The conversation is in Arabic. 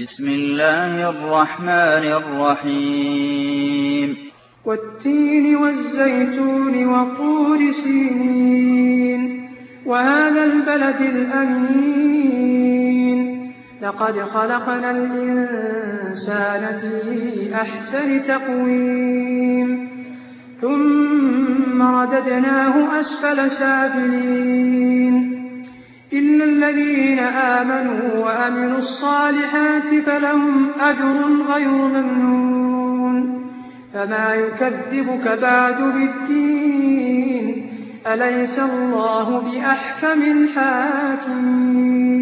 بسم الله الرحمن الرحيم. والتين والزيتون وطور سينين وهذا البلد الأمين. لقد خلقنا الإنسان في أحسن تقويم ثم رددناه أسفل سافلين. الذين آمنوا وأمنوا الصالحات فلهم أجر غير ممنون. فما يكذبك بعد بالدين. أليس الله بأحكم الحاكمين؟